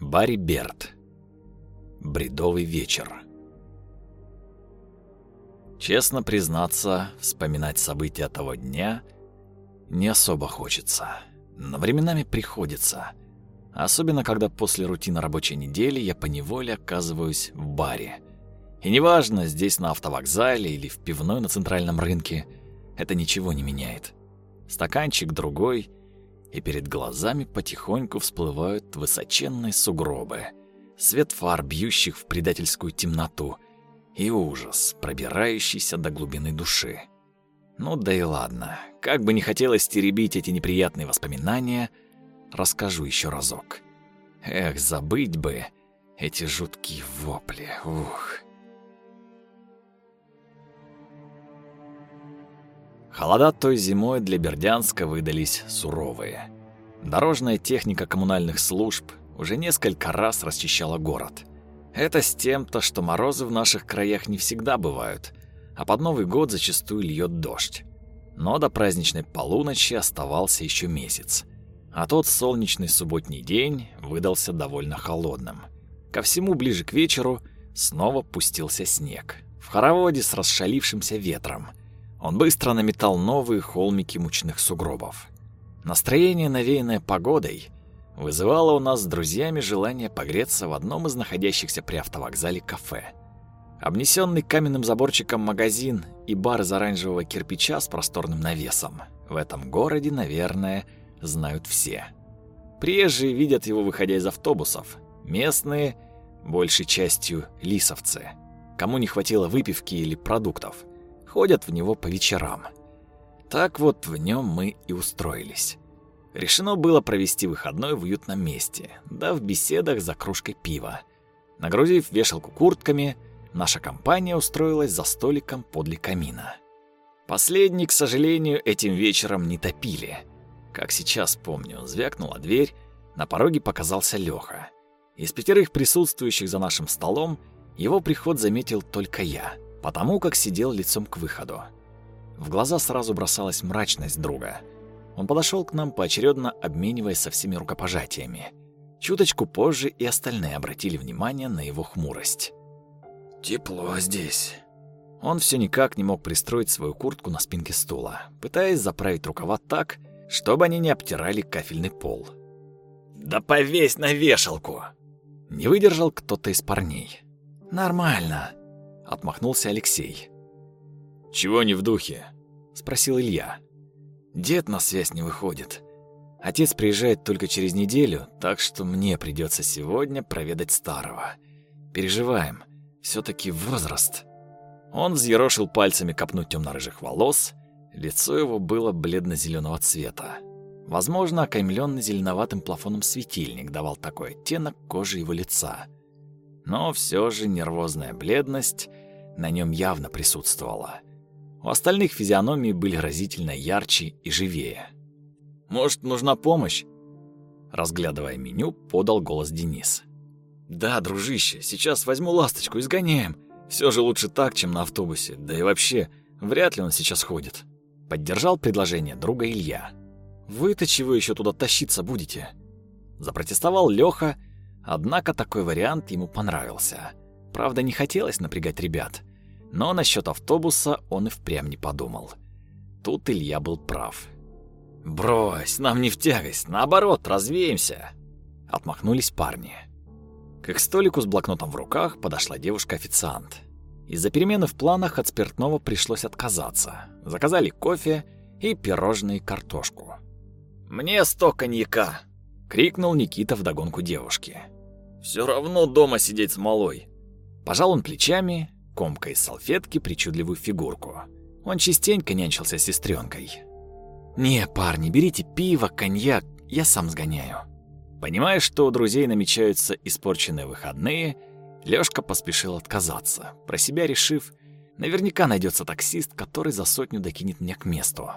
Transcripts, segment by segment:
Барри Берт. Бредовый вечер. Честно признаться, вспоминать события того дня не особо хочется. Но временами приходится. Особенно, когда после рутины рабочей недели я поневоле оказываюсь в баре. И неважно, здесь на автовокзале или в пивной на центральном рынке, это ничего не меняет. Стаканчик другой, и перед глазами потихоньку всплывают высоченные сугробы, свет фар, бьющих в предательскую темноту, и ужас, пробирающийся до глубины души. Ну да и ладно, как бы не хотелось теребить эти неприятные воспоминания, расскажу еще разок. Эх, забыть бы эти жуткие вопли, ух. Холода той зимой для Бердянска выдались суровые. Дорожная техника коммунальных служб уже несколько раз расчищала город. Это с тем-то, что морозы в наших краях не всегда бывают, а под Новый год зачастую льет дождь. Но до праздничной полуночи оставался еще месяц. А тот солнечный субботний день выдался довольно холодным. Ко всему ближе к вечеру снова пустился снег. В хороводе с расшалившимся ветром – он быстро наметал новые холмики мучных сугробов. Настроение, навеянное погодой, вызывало у нас с друзьями желание погреться в одном из находящихся при автовокзале кафе. Обнесенный каменным заборчиком магазин и бар из оранжевого кирпича с просторным навесом в этом городе, наверное, знают все. Приезжие видят его, выходя из автобусов. Местные, большей частью, лисовцы. Кому не хватило выпивки или продуктов – ходят в него по вечерам. Так вот в нем мы и устроились. Решено было провести выходной в уютном месте, да в беседах за кружкой пива. Нагрузив вешалку куртками, наша компания устроилась за столиком подле камина. Последний, к сожалению, этим вечером не топили. Как сейчас помню, звякнула дверь, на пороге показался Лёха. Из пятерых присутствующих за нашим столом его приход заметил только я — потому как сидел лицом к выходу. В глаза сразу бросалась мрачность друга. Он подошел к нам, поочередно обмениваясь со всеми рукопожатиями. Чуточку позже и остальные обратили внимание на его хмурость. «Тепло здесь». Он все никак не мог пристроить свою куртку на спинке стула, пытаясь заправить рукава так, чтобы они не обтирали кафельный пол. «Да повесь на вешалку!» Не выдержал кто-то из парней. «Нормально», отмахнулся Алексей. Чего не в духе? спросил Илья. Дед на связь не выходит. Отец приезжает только через неделю, так что мне придется сегодня проведать старого. Переживаем, все таки возраст. Он взъерошил пальцами копну темно-рыжих волос, лицо его было бледно зеленого цвета. Возможно, окаймленный зеленоватым плафоном светильник давал такой оттенок кожи его лица. Но все же нервозная бледность на нем явно присутствовала. У остальных физиономии были разительно ярче и живее. «Может, нужна помощь?» Разглядывая меню, подал голос Денис. «Да, дружище, сейчас возьму ласточку и сгоняем. Все же лучше так, чем на автобусе. Да и вообще, вряд ли он сейчас ходит». Поддержал предложение друга Илья. «Вы-то чего еще туда тащиться будете?» Запротестовал Леха, однако такой вариант ему понравился. Правда, не хотелось напрягать ребят. Но насчет автобуса он и впрямь не подумал. Тут Илья был прав. «Брось, нам не в тягость, наоборот, развеемся!» Отмахнулись парни. К их столику с блокнотом в руках подошла девушка-официант. Из-за перемены в планах от спиртного пришлось отказаться. Заказали кофе и пирожные картошку. «Мне сто коньяка!» — крикнул Никита вдогонку девушке. «Все равно дома сидеть с малой!» Пожал он плечами, комкой из салфетки причудливую фигурку. Он частенько нянчился с сестренкой. «Не, парни, берите пиво, коньяк, я сам сгоняю». Понимая, что у друзей намечаются испорченные выходные, Лёшка поспешил отказаться, про себя решив, наверняка найдется таксист, который за сотню докинет меня к месту.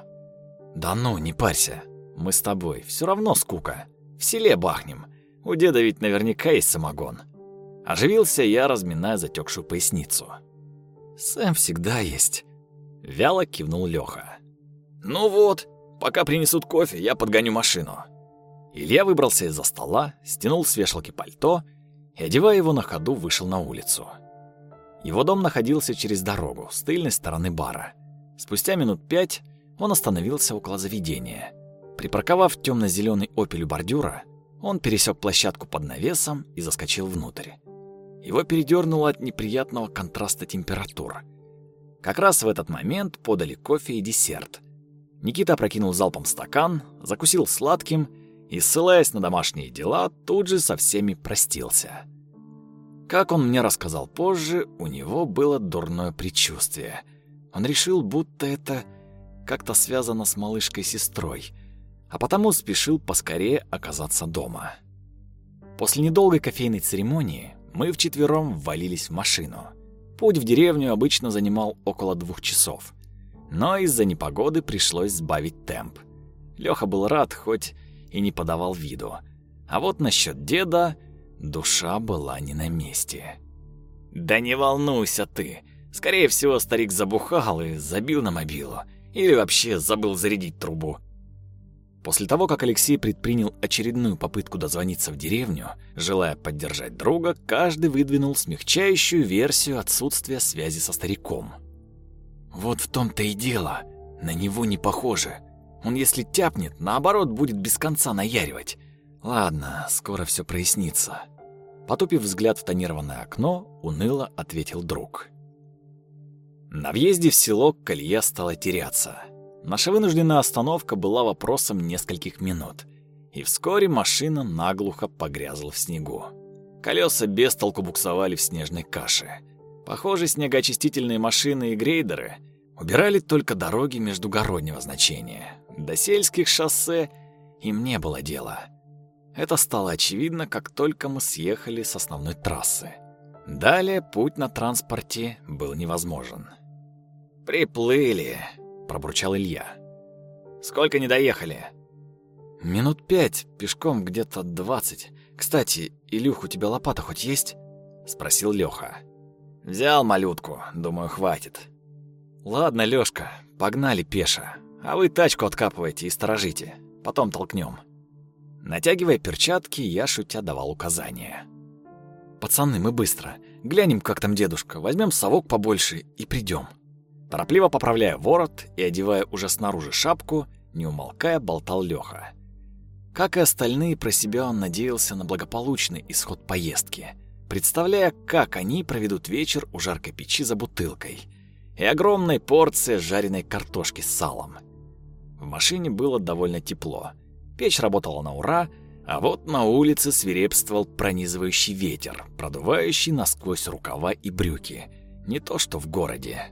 «Да ну, не парься, мы с тобой, все равно скука. В селе бахнем, у деда ведь наверняка есть самогон». Оживился я, разминая затекшую поясницу. «Сэм всегда есть», — вяло кивнул Лёха. «Ну вот, пока принесут кофе, я подгоню машину». Илья выбрался из-за стола, стянул с вешалки пальто и, одевая его на ходу, вышел на улицу. Его дом находился через дорогу, с тыльной стороны бара. Спустя минут пять он остановился около заведения. Припарковав темно-зеленый «Опель» у бордюра, он пересек площадку под навесом и заскочил внутрь. Его передернуло от неприятного контраста температур. Как раз в этот момент подали кофе и десерт. Никита опрокинул залпом стакан, закусил сладким и, ссылаясь на домашние дела, тут же со всеми простился. Как он мне рассказал позже, у него было дурное предчувствие. Он решил, будто это как-то связано с малышкой-сестрой, а потому спешил поскорее оказаться дома. После недолгой кофейной церемонии мы вчетвером ввалились в машину. Путь в деревню обычно занимал около двух часов. Но из-за непогоды пришлось сбавить темп. Лёха был рад, хоть и не подавал виду. А вот насчет деда душа была не на месте. «Да не волнуйся ты. Скорее всего, старик забухал и забил на мобилу. Или вообще забыл зарядить трубу. После того, как Алексей предпринял очередную попытку дозвониться в деревню, желая поддержать друга, каждый выдвинул смягчающую версию отсутствия связи со стариком. Вот в том-то и дело, на него не похоже. Он если тяпнет, наоборот, будет без конца наяривать. Ладно, скоро все прояснится. Потупив взгляд в тонированное окно, уныло ответил друг. На въезде в село колея стала теряться. Наша вынужденная остановка была вопросом нескольких минут, и вскоре машина наглухо погрязла в снегу. Колеса без толку буксовали в снежной каше. Похоже, снегоочистительные машины и грейдеры убирали только дороги междугороднего значения. До сельских шоссе им не было дела. Это стало очевидно, как только мы съехали с основной трассы. Далее путь на транспорте был невозможен. «Приплыли», пробурчал Илья. Сколько не доехали? Минут пять, пешком где-то двадцать. Кстати, Илюх, у тебя лопата хоть есть? спросил Лёха. Взял малютку, думаю, хватит. Ладно, Лёшка, погнали пешо. А вы тачку откапывайте и сторожите. Потом толкнем. Натягивая перчатки, я шутя давал указания. Пацаны, мы быстро. Глянем, как там дедушка. Возьмем совок побольше и придем. Торопливо поправляя ворот и одевая уже снаружи шапку, не умолкая, болтал Лёха. Как и остальные, про себя он надеялся на благополучный исход поездки, представляя, как они проведут вечер у жаркой печи за бутылкой и огромной порцией жареной картошки с салом. В машине было довольно тепло. Печь работала на ура, а вот на улице свирепствовал пронизывающий ветер, продувающий насквозь рукава и брюки. Не то что в городе.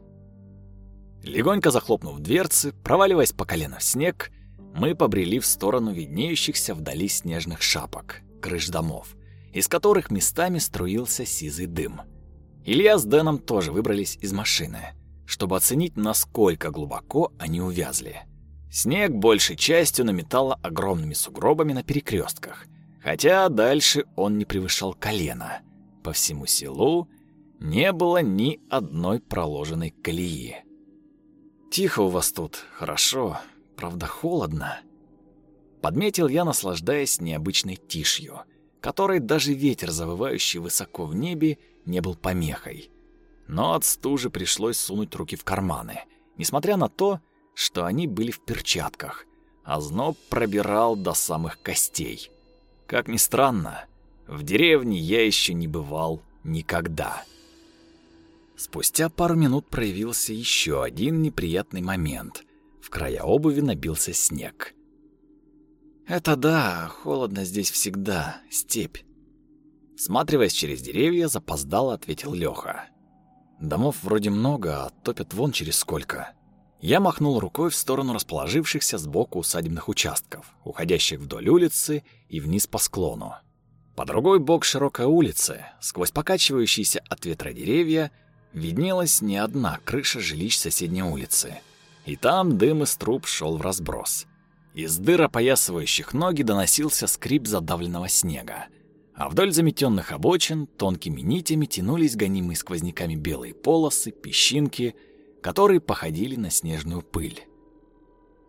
Легонько захлопнув дверцы, проваливаясь по колено в снег, мы побрели в сторону виднеющихся вдали снежных шапок, крыш домов, из которых местами струился сизый дым. Илья с Дэном тоже выбрались из машины, чтобы оценить, насколько глубоко они увязли. Снег большей частью наметало огромными сугробами на перекрестках, хотя дальше он не превышал колена. По всему селу не было ни одной проложенной колеи. Тихо у вас тут, хорошо, правда холодно. Подметил я, наслаждаясь необычной тишью, которой даже ветер, завывающий высоко в небе, не был помехой. Но от стужи пришлось сунуть руки в карманы, несмотря на то, что они были в перчатках, а зноб пробирал до самых костей. Как ни странно, в деревне я еще не бывал никогда. Спустя пару минут проявился еще один неприятный момент. В края обуви набился снег. «Это да, холодно здесь всегда, степь». Сматриваясь через деревья, запоздало ответил Лёха. «Домов вроде много, а топят вон через сколько». Я махнул рукой в сторону расположившихся сбоку усадебных участков, уходящих вдоль улицы и вниз по склону. По другой бок широкой улицы, сквозь покачивающиеся от ветра деревья, виднелась не одна крыша жилищ соседней улицы. И там дым из труб шел в разброс. Из дыр опоясывающих ноги доносился скрип задавленного снега. А вдоль заметенных обочин тонкими нитями тянулись гонимые сквозняками белые полосы, песчинки, которые походили на снежную пыль.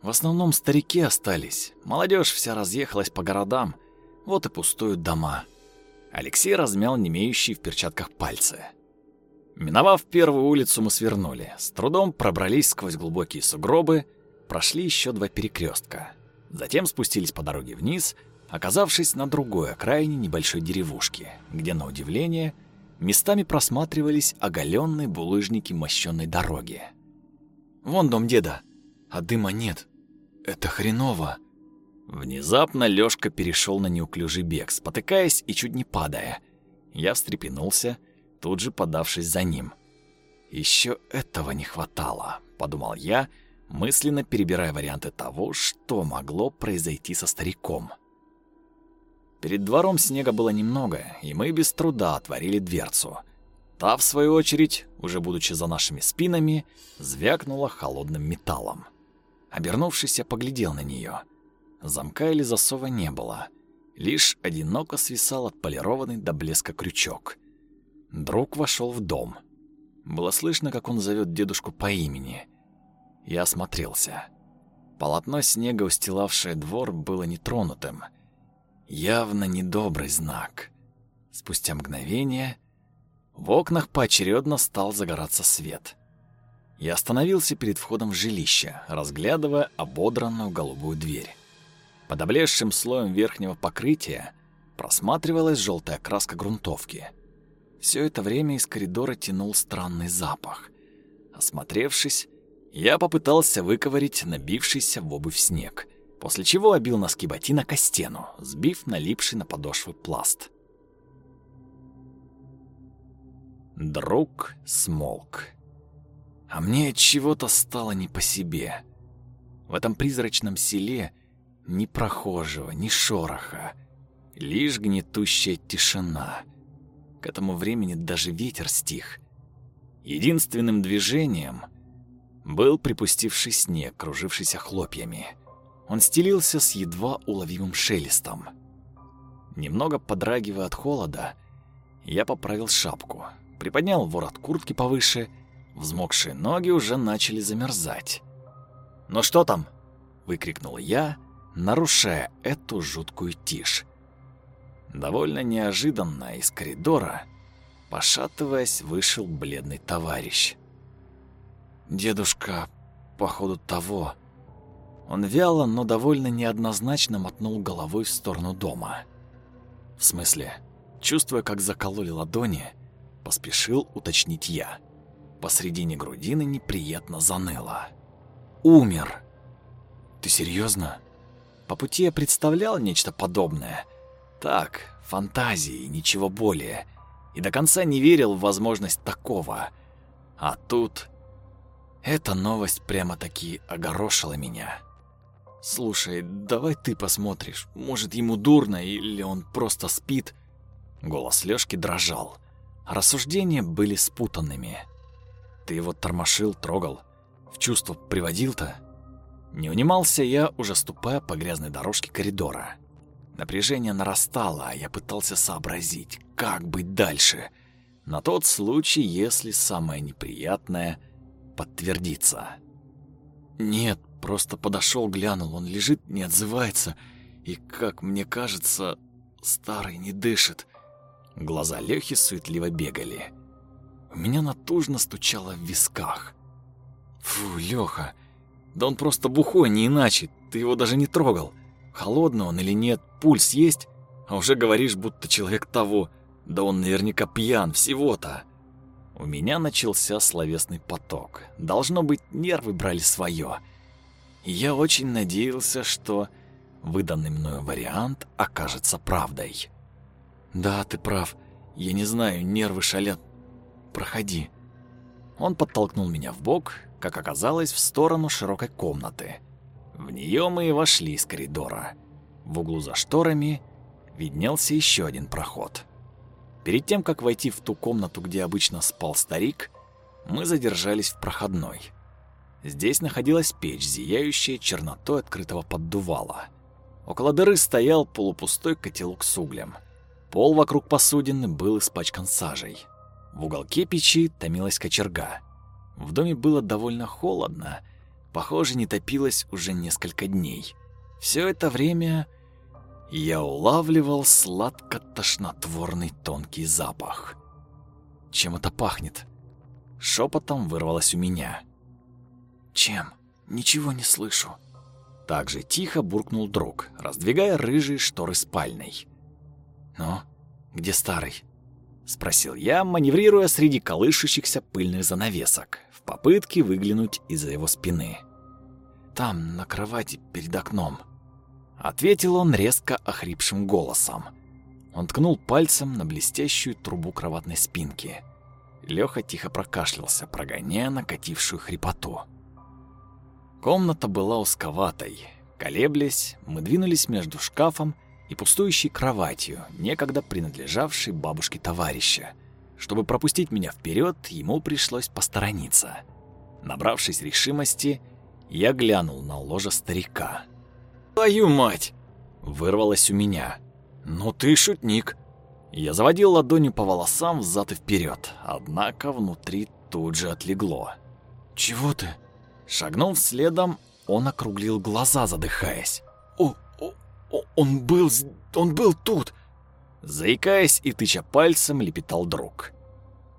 В основном старики остались. Молодежь вся разъехалась по городам. Вот и пустуют дома. Алексей размял немеющие в перчатках пальцы. Миновав первую улицу, мы свернули. С трудом пробрались сквозь глубокие сугробы, прошли еще два перекрестка. Затем спустились по дороге вниз, оказавшись на другой окраине небольшой деревушки, где, на удивление, местами просматривались оголенные булыжники мощенной дороги. «Вон дом деда, а дыма нет. Это хреново!» Внезапно Лёшка перешел на неуклюжий бег, спотыкаясь и чуть не падая. Я встрепенулся, тут же подавшись за ним. Еще этого не хватало», — подумал я, мысленно перебирая варианты того, что могло произойти со стариком. Перед двором снега было немного, и мы без труда отворили дверцу. Та, в свою очередь, уже будучи за нашими спинами, звякнула холодным металлом. Обернувшись, я поглядел на нее. Замка или засова не было. Лишь одиноко свисал отполированный до блеска крючок. Друг вошел в дом. Было слышно, как он зовет дедушку по имени. Я осмотрелся. Полотно снега, устилавшее двор, было нетронутым. Явно недобрый знак. Спустя мгновение в окнах поочередно стал загораться свет. Я остановился перед входом в жилище, разглядывая ободранную голубую дверь. Под облезшим слоем верхнего покрытия просматривалась желтая краска грунтовки. Все это время из коридора тянул странный запах. Осмотревшись, я попытался выковырить набившийся в обувь снег, после чего обил носки ботинок о стену, сбив налипший на подошвы пласт. Друг смолк. А мне от чего-то стало не по себе. В этом призрачном селе ни прохожего, ни шороха. Лишь гнетущая тишина. К этому времени даже ветер стих. Единственным движением был припустивший снег, кружившийся хлопьями. Он стелился с едва уловимым шелестом. Немного подрагивая от холода, я поправил шапку, приподнял ворот куртки повыше, взмокшие ноги уже начали замерзать. «Ну что там?» — выкрикнул я, нарушая эту жуткую тишь. Довольно неожиданно из коридора, пошатываясь, вышел бледный товарищ. Дедушка, походу, того. Он вяло, но довольно неоднозначно мотнул головой в сторону дома. В смысле, чувствуя, как закололи ладони, поспешил уточнить я. Посредине грудины неприятно заныло. Умер. Ты серьезно? По пути я представлял нечто подобное. Так, фантазии, ничего более. И до конца не верил в возможность такого. А тут... Эта новость прямо-таки огорошила меня. «Слушай, давай ты посмотришь. Может, ему дурно или он просто спит?» Голос Лёшки дрожал. Рассуждения были спутанными. «Ты его тормошил, трогал? В чувство приводил-то?» Не унимался я, уже ступая по грязной дорожке коридора. Напряжение нарастало, а я пытался сообразить, как быть дальше. На тот случай, если самое неприятное подтвердится. Нет, просто подошел, глянул, он лежит, не отзывается, и, как мне кажется, старый не дышит. Глаза Лёхи суетливо бегали. У меня натужно стучало в висках. Фу, Лёха, да он просто бухой, не иначе. Ты его даже не трогал. Холодный он или нет, пульс есть, а уже говоришь, будто человек того. Да он наверняка пьян всего-то. У меня начался словесный поток. Должно быть, нервы брали свое. я очень надеялся, что выданный мною вариант окажется правдой. Да, ты прав. Я не знаю, нервы шалят. Проходи. Он подтолкнул меня в бок, как оказалось, в сторону широкой комнаты. В нее мы и вошли из коридора. В углу за шторами виднелся еще один проход. Перед тем, как войти в ту комнату, где обычно спал старик, мы задержались в проходной. Здесь находилась печь, зияющая чернотой открытого поддувала. Около дыры стоял полупустой котелок с углем. Пол вокруг посудины был испачкан сажей. В уголке печи томилась кочерга — в доме было довольно холодно, похоже, не топилась уже несколько дней. Все это время я улавливал сладко-тошнотворный тонкий запах. Чем это пахнет? Шепотом вырвалось у меня. Чем? Ничего не слышу. Так же тихо буркнул друг, раздвигая рыжие шторы спальной. «Ну, где старый?» — спросил я, маневрируя среди колышущихся пыльных занавесок, в попытке выглянуть из-за его спины. «Там, на кровати, перед окном», ответил он резко охрипшим голосом. Он ткнул пальцем на блестящую трубу кроватной спинки. Лёха тихо прокашлялся, прогоняя накатившую хрипоту. Комната была узковатой. Колеблясь, мы двинулись между шкафом и пустующей кроватью, некогда принадлежавшей бабушке товарища. Чтобы пропустить меня вперед, ему пришлось посторониться. Набравшись решимости, я глянул на ложе старика. «Твою мать!» — вырвалось у меня. «Ну ты шутник!» Я заводил ладонью по волосам взад и вперед, однако внутри тут же отлегло. «Чего ты?» Шагнув следом, он округлил глаза, задыхаясь. «О, о, о он был, он был тут!» Заикаясь и тыча пальцем, лепетал друг.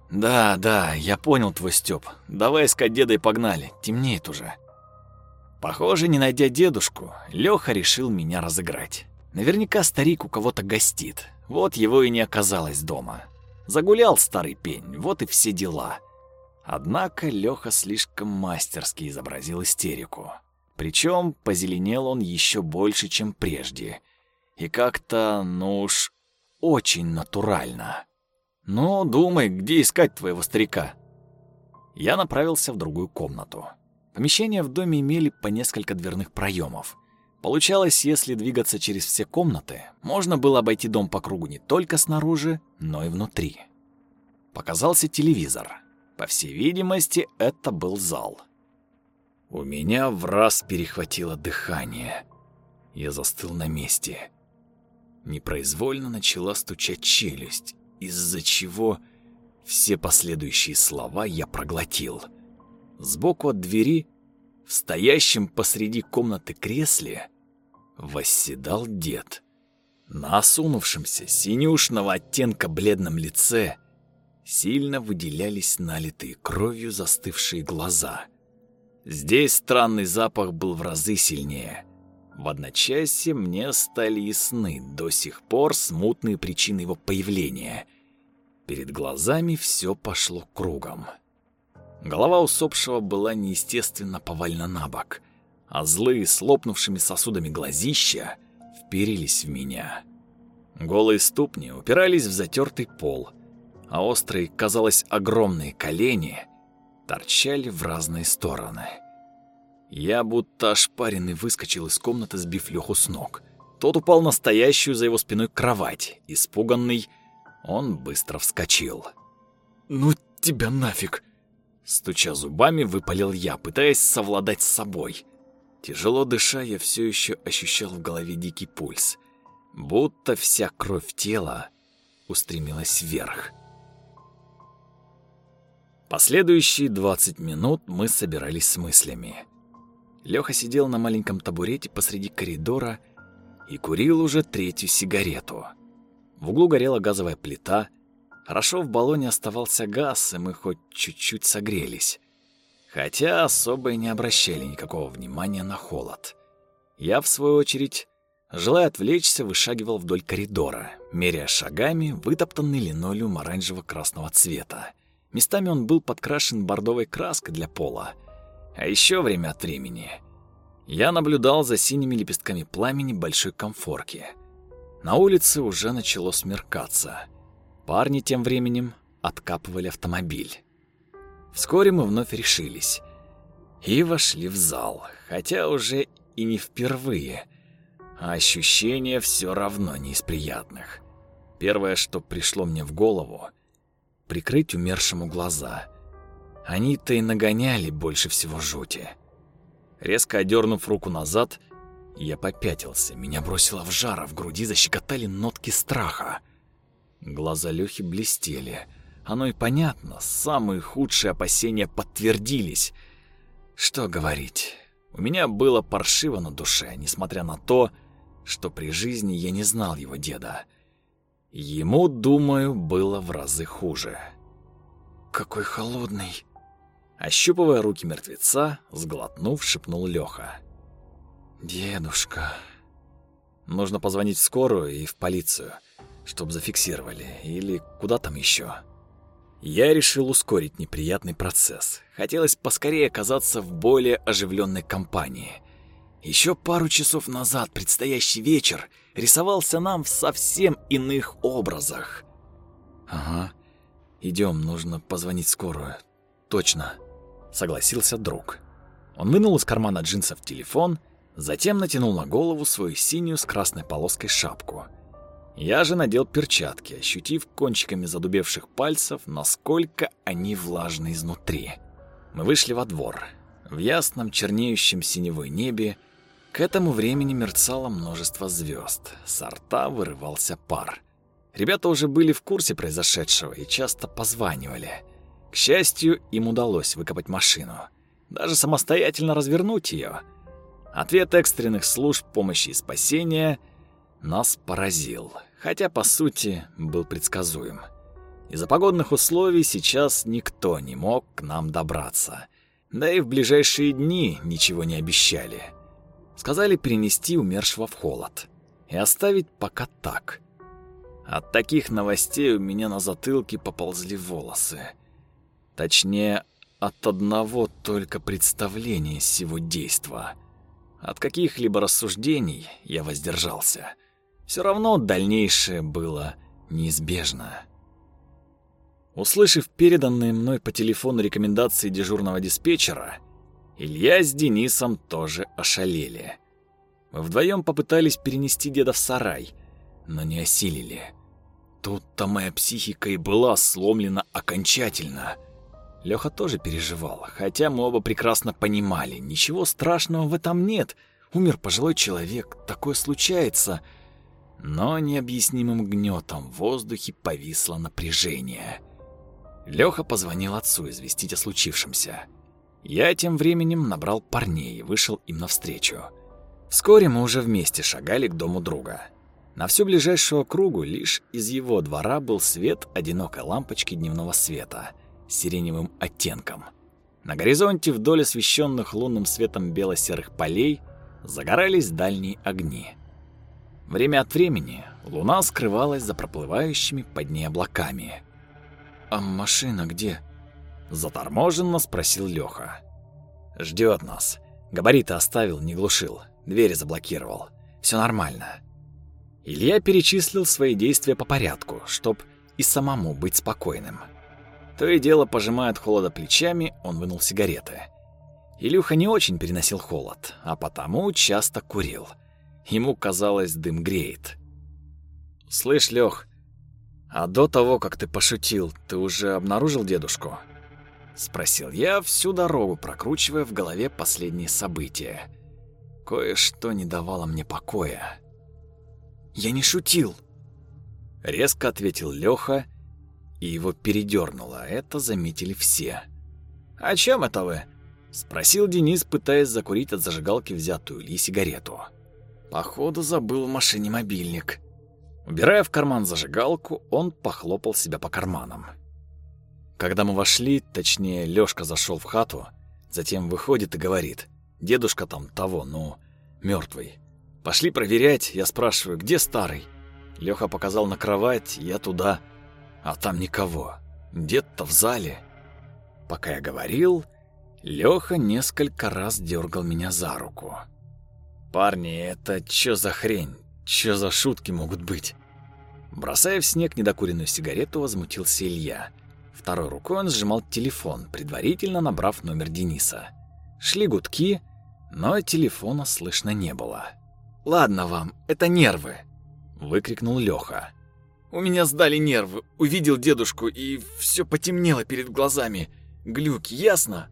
«Да, да, я понял твой Стёп. Давай искать деда и погнали, темнеет уже». Похоже, не найдя дедушку, Лёха решил меня разыграть. Наверняка старик у кого-то гостит. Вот его и не оказалось дома. Загулял старый пень, вот и все дела. Однако Лёха слишком мастерски изобразил истерику. Причем позеленел он еще больше, чем прежде. И как-то, ну уж, очень натурально. «Ну, думай, где искать твоего старика?» Я направился в другую комнату. Помещения в доме имели по несколько дверных проемов. Получалось, если двигаться через все комнаты, можно было обойти дом по кругу не только снаружи, но и внутри. Показался телевизор. По всей видимости, это был зал. У меня в раз перехватило дыхание. Я застыл на месте. Непроизвольно начала стучать челюсть, из-за чего все последующие слова я проглотил — Сбоку от двери, в стоящем посреди комнаты кресле, восседал дед. На осунувшемся синюшного оттенка бледном лице сильно выделялись налитые кровью застывшие глаза. Здесь странный запах был в разы сильнее. В одночасье мне стали ясны до сих пор смутные причины его появления. Перед глазами все пошло кругом. Голова усопшего была неестественно повалена на бок, а злые, с лопнувшими сосудами глазища вперились в меня. Голые ступни упирались в затертый пол, а острые, казалось, огромные колени торчали в разные стороны. Я будто ошпаренный выскочил из комнаты, сбив Леху с ног. Тот упал на стоящую за его спиной кровать. Испуганный, он быстро вскочил. «Ну тебя нафиг!» Стуча зубами, выпалил я, пытаясь совладать с собой. Тяжело дыша, я все еще ощущал в голове дикий пульс. Будто вся кровь тела устремилась вверх. Последующие 20 минут мы собирались с мыслями. Леха сидел на маленьком табурете посреди коридора и курил уже третью сигарету. В углу горела газовая плита — Хорошо в баллоне оставался газ, и мы хоть чуть-чуть согрелись. Хотя особо и не обращали никакого внимания на холод. Я, в свою очередь, желая отвлечься, вышагивал вдоль коридора, меряя шагами вытоптанный линолеум оранжево-красного цвета. Местами он был подкрашен бордовой краской для пола. А еще время от времени я наблюдал за синими лепестками пламени большой комфорки. На улице уже начало смеркаться — Парни тем временем откапывали автомобиль. Вскоре мы вновь решились и вошли в зал, хотя уже и не впервые, а ощущения все равно не из приятных. Первое, что пришло мне в голову — прикрыть умершему глаза. Они-то и нагоняли больше всего жути. Резко одернув руку назад, я попятился, меня бросило в жар, а в груди защекотали нотки страха — Глаза Лёхи блестели. Оно и понятно, самые худшие опасения подтвердились. Что говорить, У меня было паршиво на душе, несмотря на то, что при жизни я не знал его деда. Ему, думаю, было в разы хуже. «Какой холодный!» Ощупывая руки мертвеца, сглотнув, шепнул Лёха. «Дедушка...» Нужно позвонить в скорую и в полицию, чтобы зафиксировали, или куда там еще. Я решил ускорить неприятный процесс. Хотелось поскорее оказаться в более оживленной компании. Еще пару часов назад предстоящий вечер рисовался нам в совсем иных образах. Ага, идем, нужно позвонить скорую. Точно, согласился друг. Он вынул из кармана джинсов телефон, затем натянул на голову свою синюю с красной полоской шапку. Я же надел перчатки, ощутив кончиками задубевших пальцев, насколько они влажны изнутри. Мы вышли во двор. В ясном чернеющем синевой небе к этому времени мерцало множество звезд. С рта вырывался пар. Ребята уже были в курсе произошедшего и часто позванивали. К счастью, им удалось выкопать машину. Даже самостоятельно развернуть ее. Ответ экстренных служб помощи и спасения нас поразил, хотя, по сути, был предсказуем. Из-за погодных условий сейчас никто не мог к нам добраться. Да и в ближайшие дни ничего не обещали. Сказали перенести умершего в холод и оставить пока так. От таких новостей у меня на затылке поползли волосы. Точнее, от одного только представления сего действа. От каких-либо рассуждений я воздержался. Все равно дальнейшее было неизбежно. Услышав переданные мной по телефону рекомендации дежурного диспетчера, Илья с Денисом тоже ошалели. Мы вдвоем попытались перенести деда в сарай, но не осилили. Тут-то моя психика и была сломлена окончательно — Лёха тоже переживал, хотя мы оба прекрасно понимали, ничего страшного в этом нет. Умер пожилой человек, такое случается. Но необъяснимым гнетом в воздухе повисло напряжение. Лёха позвонил отцу известить о случившемся. Я тем временем набрал парней и вышел им навстречу. Вскоре мы уже вместе шагали к дому друга. На всю ближайшую округу лишь из его двора был свет одинокой лампочки дневного света — сиреневым оттенком. На горизонте вдоль освещенных лунным светом бело-серых полей загорались дальние огни. Время от времени луна скрывалась за проплывающими под ней облаками. «А машина где?» Заторможенно спросил Лёха. Ждет нас. Габариты оставил, не глушил. Двери заблокировал. Все нормально». Илья перечислил свои действия по порядку, чтоб и самому быть спокойным. То и дело, пожимая от холода плечами, он вынул сигареты. Илюха не очень переносил холод, а потому часто курил. Ему казалось, дым греет. «Слышь, Лёх, а до того, как ты пошутил, ты уже обнаружил дедушку?» Спросил я, всю дорогу прокручивая в голове последние события. Кое-что не давало мне покоя. «Я не шутил!» Резко ответил Лёха и его передернуло. Это заметили все. «О чем это вы?» — спросил Денис, пытаясь закурить от зажигалки взятую Ли сигарету. «Походу, забыл в машине мобильник». Убирая в карман зажигалку, он похлопал себя по карманам. Когда мы вошли, точнее, Лёшка зашел в хату, затем выходит и говорит, «Дедушка там того, ну, мертвый. Пошли проверять, я спрашиваю, где старый?» Лёха показал на кровать, я туда а там никого. Дед-то в зале. Пока я говорил, Лёха несколько раз дергал меня за руку. «Парни, это чё за хрень? Чё за шутки могут быть?» Бросая в снег недокуренную сигарету, возмутился Илья. Второй рукой он сжимал телефон, предварительно набрав номер Дениса. Шли гудки, но телефона слышно не было. «Ладно вам, это нервы!» — выкрикнул Лёха. У меня сдали нервы. Увидел дедушку, и все потемнело перед глазами. Глюки, ясно?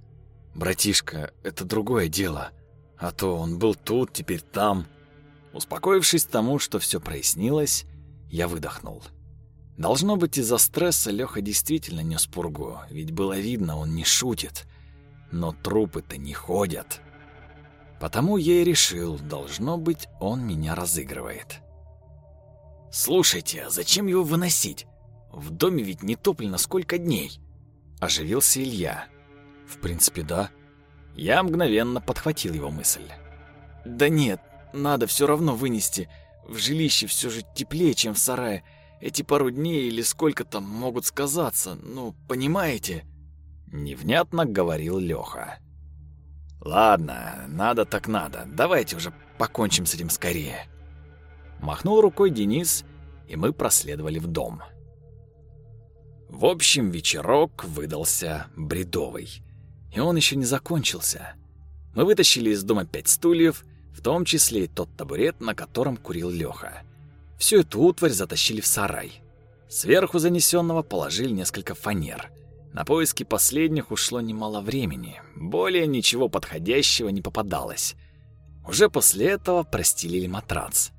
Братишка, это другое дело. А то он был тут, теперь там. Успокоившись тому, что все прояснилось, я выдохнул. Должно быть, из-за стресса Лёха действительно нес пургу, ведь было видно, он не шутит. Но трупы-то не ходят. Потому я и решил, должно быть, он меня разыгрывает. «Слушайте, а зачем его выносить? В доме ведь не топлено сколько дней?» Оживился Илья. «В принципе, да». Я мгновенно подхватил его мысль. «Да нет, надо все равно вынести. В жилище все же теплее, чем в сарае. Эти пару дней или сколько там могут сказаться, ну, понимаете?» Невнятно говорил Лёха. «Ладно, надо так надо. Давайте уже покончим с этим скорее». Махнул рукой Денис, и мы проследовали в дом. В общем, вечерок выдался бредовый. И он еще не закончился. Мы вытащили из дома пять стульев, в том числе и тот табурет, на котором курил Лёха. Всю эту утварь затащили в сарай. Сверху занесенного положили несколько фанер. На поиски последних ушло немало времени. Более ничего подходящего не попадалось. Уже после этого простелили матрац.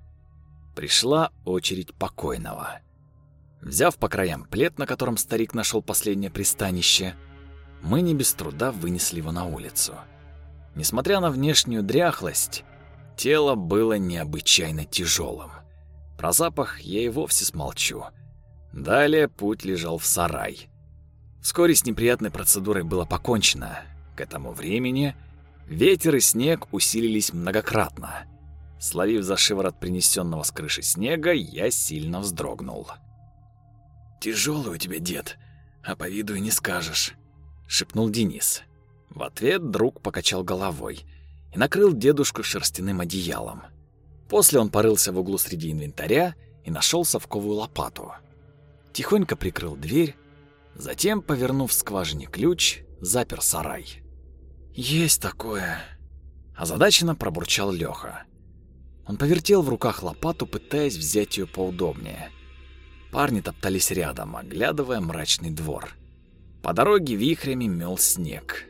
Пришла очередь покойного. Взяв по краям плед, на котором старик нашел последнее пристанище, мы не без труда вынесли его на улицу. Несмотря на внешнюю дряхлость, тело было необычайно тяжелым. Про запах я и вовсе смолчу. Далее путь лежал в сарай. Вскоре с неприятной процедурой было покончено. К этому времени ветер и снег усилились многократно. Словив за шиворот принесенного с крыши снега, я сильно вздрогнул. «Тяжелый у тебя дед, а по виду и не скажешь», — шепнул Денис. В ответ друг покачал головой и накрыл дедушку шерстяным одеялом. После он порылся в углу среди инвентаря и нашел совковую лопату. Тихонько прикрыл дверь, затем, повернув в скважине ключ, запер сарай. «Есть такое», — озадаченно пробурчал Лёха. Он повертел в руках лопату, пытаясь взять ее поудобнее. Парни топтались рядом, оглядывая мрачный двор. По дороге вихрями мел снег.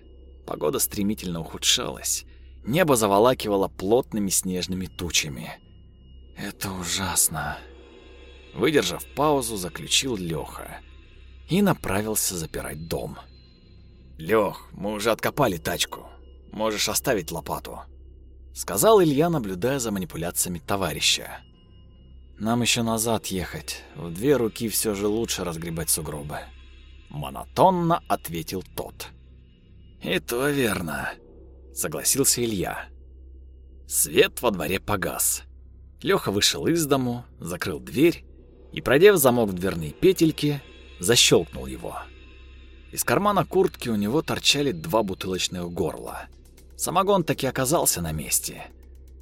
Погода стремительно ухудшалась. Небо заволакивало плотными снежными тучами. «Это ужасно!» Выдержав паузу, заключил Лёха и направился запирать дом. «Лёх, мы уже откопали тачку. Можешь оставить лопату», — сказал Илья, наблюдая за манипуляциями товарища. «Нам еще назад ехать. В две руки все же лучше разгребать сугробы». Монотонно ответил тот. «И то верно», согласился Илья. Свет во дворе погас. Лёха вышел из дому, закрыл дверь и, продев замок в дверные петельки, защелкнул его. Из кармана куртки у него торчали два бутылочных горла. Самогон таки оказался на месте.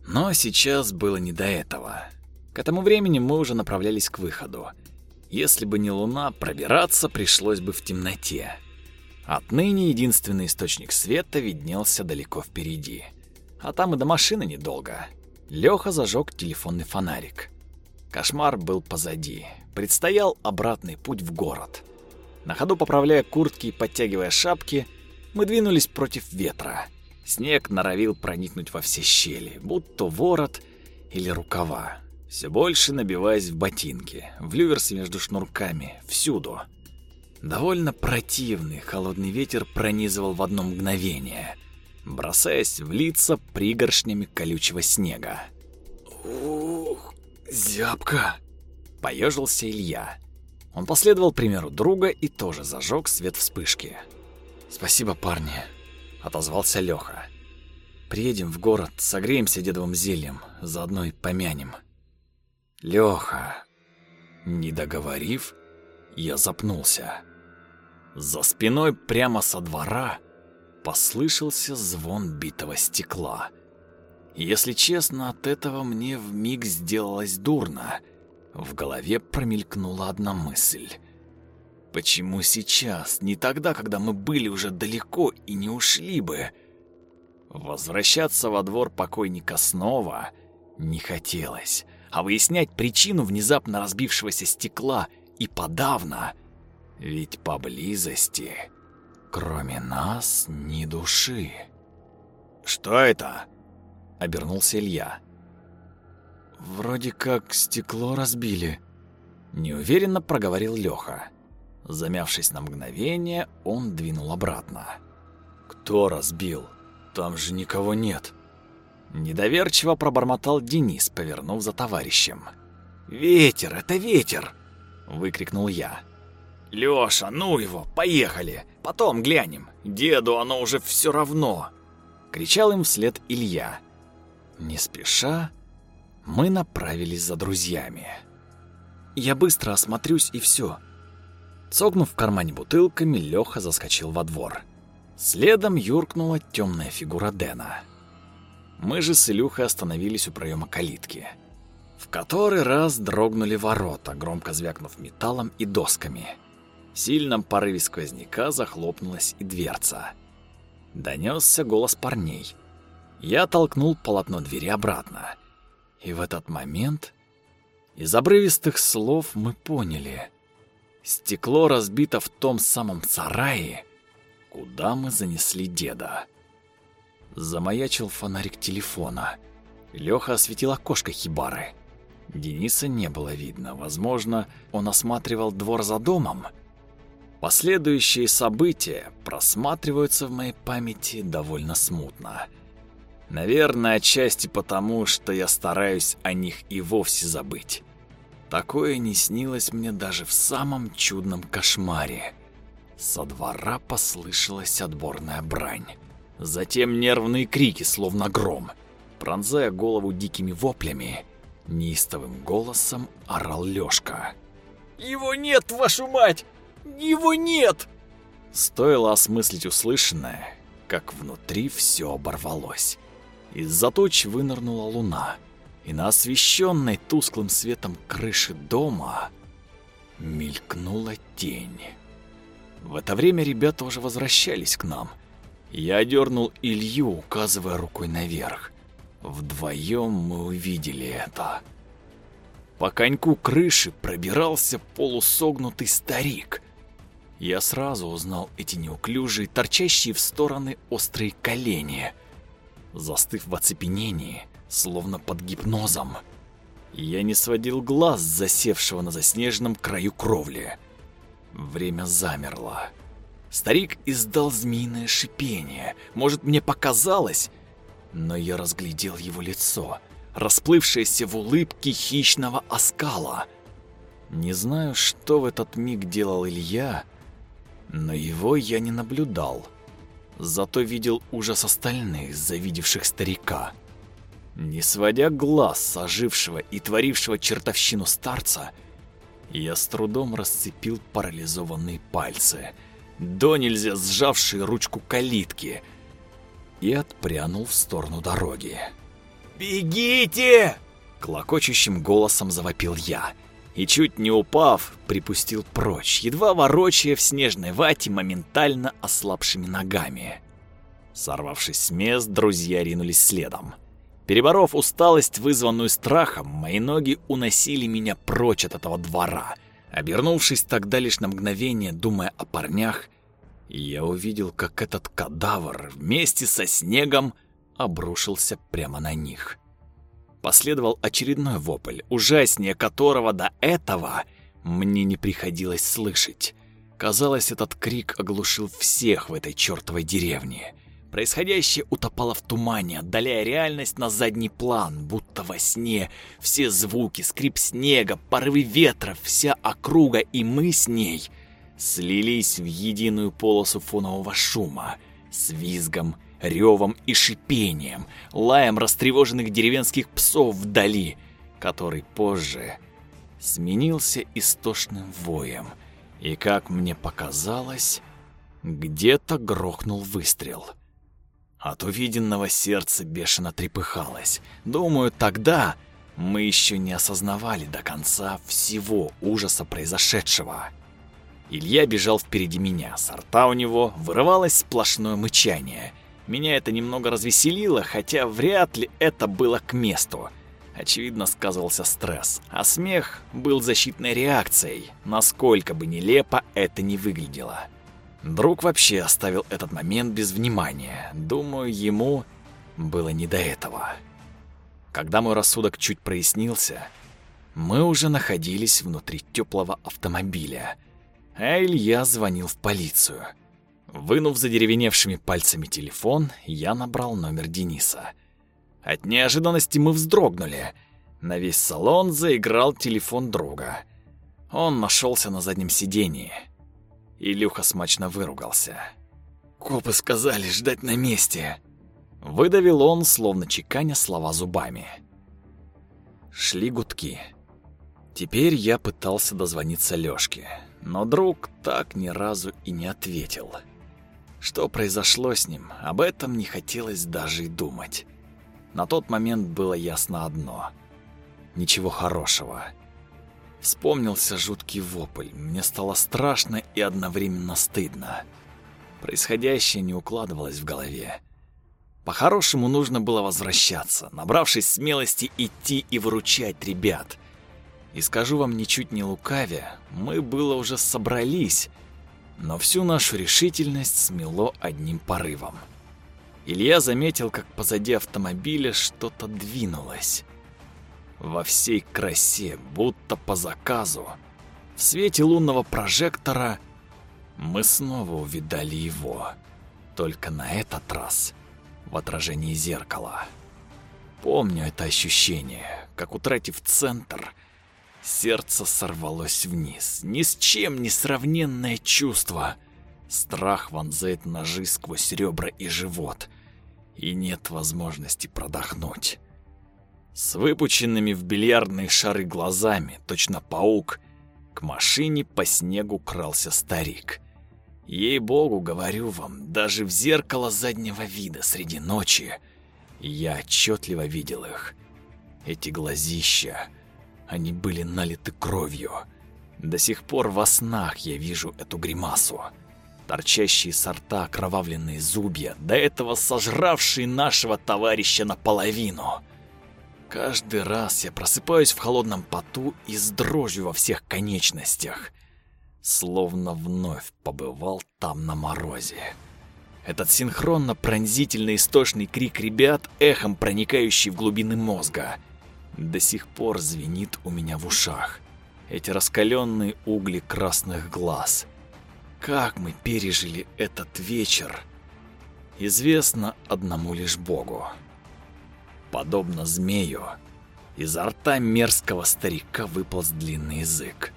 Но сейчас было не до этого. К этому времени мы уже направлялись к выходу. Если бы не луна, пробираться пришлось бы в темноте. Отныне единственный источник света виднелся далеко впереди. А там и до машины недолго. Лёха зажег телефонный фонарик. Кошмар был позади. Предстоял обратный путь в город. На ходу поправляя куртки и подтягивая шапки, мы двинулись против ветра. Снег норовил проникнуть во все щели, будто ворот или рукава. Все больше набиваясь в ботинки, в люверсы между шнурками, всюду. Довольно противный холодный ветер пронизывал в одно мгновение, бросаясь в лица пригоршнями колючего снега. «Ух, зябко!» — поежился Илья. Он последовал примеру друга и тоже зажег свет вспышки. «Спасибо, парни», — отозвался Лёха. «Приедем в город, согреемся дедовым зельем, заодно и помянем». «Лёха...» Не договорив, я запнулся. За спиной прямо со двора послышался звон битого стекла. Если честно, от этого мне вмиг сделалось дурно. В голове промелькнула одна мысль. Почему сейчас, не тогда, когда мы были уже далеко и не ушли бы? Возвращаться во двор покойника снова не хотелось, а выяснять причину внезапно разбившегося стекла и подавно — ведь поблизости, кроме нас, ни души. «Что это?» — обернулся Илья. «Вроде как стекло разбили», — неуверенно проговорил Лёха. Замявшись на мгновение, он двинул обратно. «Кто разбил? Там же никого нет». Недоверчиво пробормотал Денис, повернув за товарищем. «Ветер, это ветер!» — выкрикнул я. «Лёша, ну его, поехали! Потом глянем. Деду оно уже все равно!» — кричал им вслед Илья. Не спеша, мы направились за друзьями. «Я быстро осмотрюсь и все. Цогнув в кармане бутылками, Лёха заскочил во двор. Следом юркнула темная фигура Дэна. Мы же с Илюхой остановились у проема калитки. В который раз дрогнули ворота, громко звякнув металлом и досками. В сильном порыве сквозняка захлопнулась и дверца. Донесся голос парней. Я толкнул полотно двери обратно. И в этот момент из обрывистых слов мы поняли. Стекло разбито в том самом сарае, куда мы занесли деда. Замаячил фонарик телефона. Лёха осветил окошко хибары. Дениса не было видно. Возможно, он осматривал двор за домом. Последующие события просматриваются в моей памяти довольно смутно. Наверное, отчасти потому, что я стараюсь о них и вовсе забыть. Такое не снилось мне даже в самом чудном кошмаре. Со двора послышалась отборная брань. Затем нервные крики, словно гром. Пронзая голову дикими воплями, неистовым голосом орал Лёшка. «Его нет, вашу мать! Его нет!» Стоило осмыслить услышанное, как внутри все оборвалось. Из-за туч вынырнула луна, и на освещенной тусклым светом крыши дома мелькнула тень. В это время ребята уже возвращались к нам. Я дернул Илью, указывая рукой наверх. Вдвоем мы увидели это. По коньку крыши пробирался полусогнутый старик. Я сразу узнал эти неуклюжие, торчащие в стороны острые колени. Застыв в оцепенении, словно под гипнозом, я не сводил глаз засевшего на заснеженном краю кровли. Время замерло. Старик издал змеиное шипение. Может, мне показалось, но я разглядел его лицо, расплывшееся в улыбке хищного оскала. Не знаю, что в этот миг делал Илья, но его я не наблюдал. Зато видел ужас остальных, завидевших старика. Не сводя глаз с ожившего и творившего чертовщину старца, я с трудом расцепил парализованные пальцы, до нельзя сжавшие ручку калитки, и отпрянул в сторону дороги. «Бегите!» — клокочущим голосом завопил я, и, чуть не упав, припустил прочь, едва ворочая в снежной вате моментально ослабшими ногами. Сорвавшись с мест, друзья ринулись следом. Переборов усталость, вызванную страхом, мои ноги уносили меня прочь от этого двора. Обернувшись тогда лишь на мгновение, думая о парнях, я увидел, как этот кадавр вместе со снегом обрушился прямо на них. Последовал очередной вопль, ужаснее которого до этого мне не приходилось слышать. Казалось, этот крик оглушил всех в этой чертовой деревне. Происходящее утопало в тумане, отдаляя реальность на задний план, будто во сне. Все звуки, скрип снега, порывы ветра, вся округа и мы с ней слились в единую полосу фонового шума с визгом, ревом и шипением, лаем растревоженных деревенских псов вдали, который позже сменился истошным воем. И, как мне показалось, где-то грохнул выстрел — от увиденного сердце бешено трепыхалось. Думаю, тогда мы еще не осознавали до конца всего ужаса произошедшего. Илья бежал впереди меня, с рта у него вырывалось сплошное мычание. Меня это немного развеселило, хотя вряд ли это было к месту. Очевидно, сказывался стресс, а смех был защитной реакцией, насколько бы нелепо это ни выглядело. Друг вообще оставил этот момент без внимания. Думаю, ему было не до этого. Когда мой рассудок чуть прояснился, мы уже находились внутри теплого автомобиля, а Илья звонил в полицию. Вынув задеревеневшими пальцами телефон, я набрал номер Дениса. От неожиданности мы вздрогнули. На весь салон заиграл телефон друга. Он нашелся на заднем сидении. Илюха смачно выругался. «Копы сказали ждать на месте», — выдавил он, словно чеканя слова зубами. Шли гудки. Теперь я пытался дозвониться Лёшке, но друг так ни разу и не ответил. Что произошло с ним, об этом не хотелось даже и думать. На тот момент было ясно одно. Ничего хорошего. Вспомнился жуткий вопль. Мне стало страшно и одновременно стыдно. Происходящее не укладывалось в голове. По-хорошему нужно было возвращаться, набравшись смелости идти и выручать ребят. И скажу вам ничуть не лукавя, мы было уже собрались, но всю нашу решительность смело одним порывом. Илья заметил, как позади автомобиля что-то двинулось. Во всей красе, будто по заказу, в свете лунного прожектора мы снова увидали его. Только на этот раз в отражении зеркала. Помню это ощущение, как утратив центр, сердце сорвалось вниз. Ни с чем не сравненное чувство. Страх вонзает ножи сквозь ребра и живот, и нет возможности продохнуть. С выпученными в бильярдные шары глазами, точно паук, к машине по снегу крался старик. Ей-богу, говорю вам, даже в зеркало заднего вида среди ночи я отчетливо видел их. Эти глазища, они были налиты кровью. До сих пор во снах я вижу эту гримасу. Торчащие с рта окровавленные зубья, до этого сожравшие нашего товарища наполовину. Каждый раз я просыпаюсь в холодном поту и с дрожью во всех конечностях, словно вновь побывал там на морозе. Этот синхронно пронзительный истошный крик ребят, эхом проникающий в глубины мозга, до сих пор звенит у меня в ушах. Эти раскаленные угли красных глаз. Как мы пережили этот вечер, известно одному лишь Богу. Подобно змею, изо рта мерзкого старика выполз длинный язык.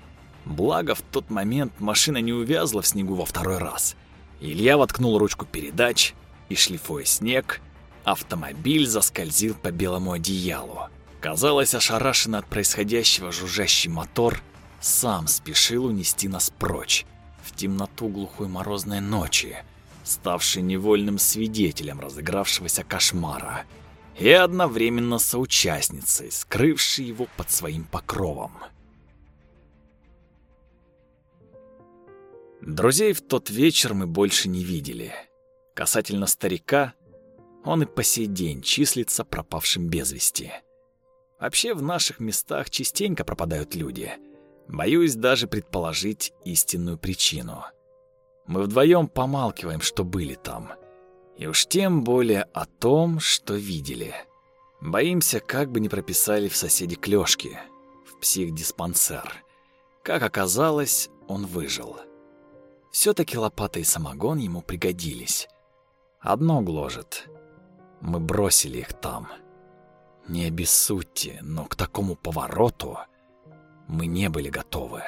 Благо, в тот момент машина не увязла в снегу во второй раз. Илья воткнул ручку передач, и, шлифуя снег, автомобиль заскользил по белому одеялу. Казалось, ошарашенный от происходящего жужжащий мотор сам спешил унести нас прочь, в темноту глухой морозной ночи, ставший невольным свидетелем разыгравшегося кошмара — и одновременно соучастницей, скрывшей его под своим покровом. Друзей в тот вечер мы больше не видели. Касательно старика, он и по сей день числится пропавшим без вести. Вообще в наших местах частенько пропадают люди. Боюсь даже предположить истинную причину. Мы вдвоем помалкиваем, что были там — и уж тем более о том, что видели. Боимся, как бы не прописали в соседи клёшки, в психдиспансер. Как оказалось, он выжил. все таки лопата и самогон ему пригодились. Одно гложет. Мы бросили их там. Не обессудьте, но к такому повороту мы не были готовы.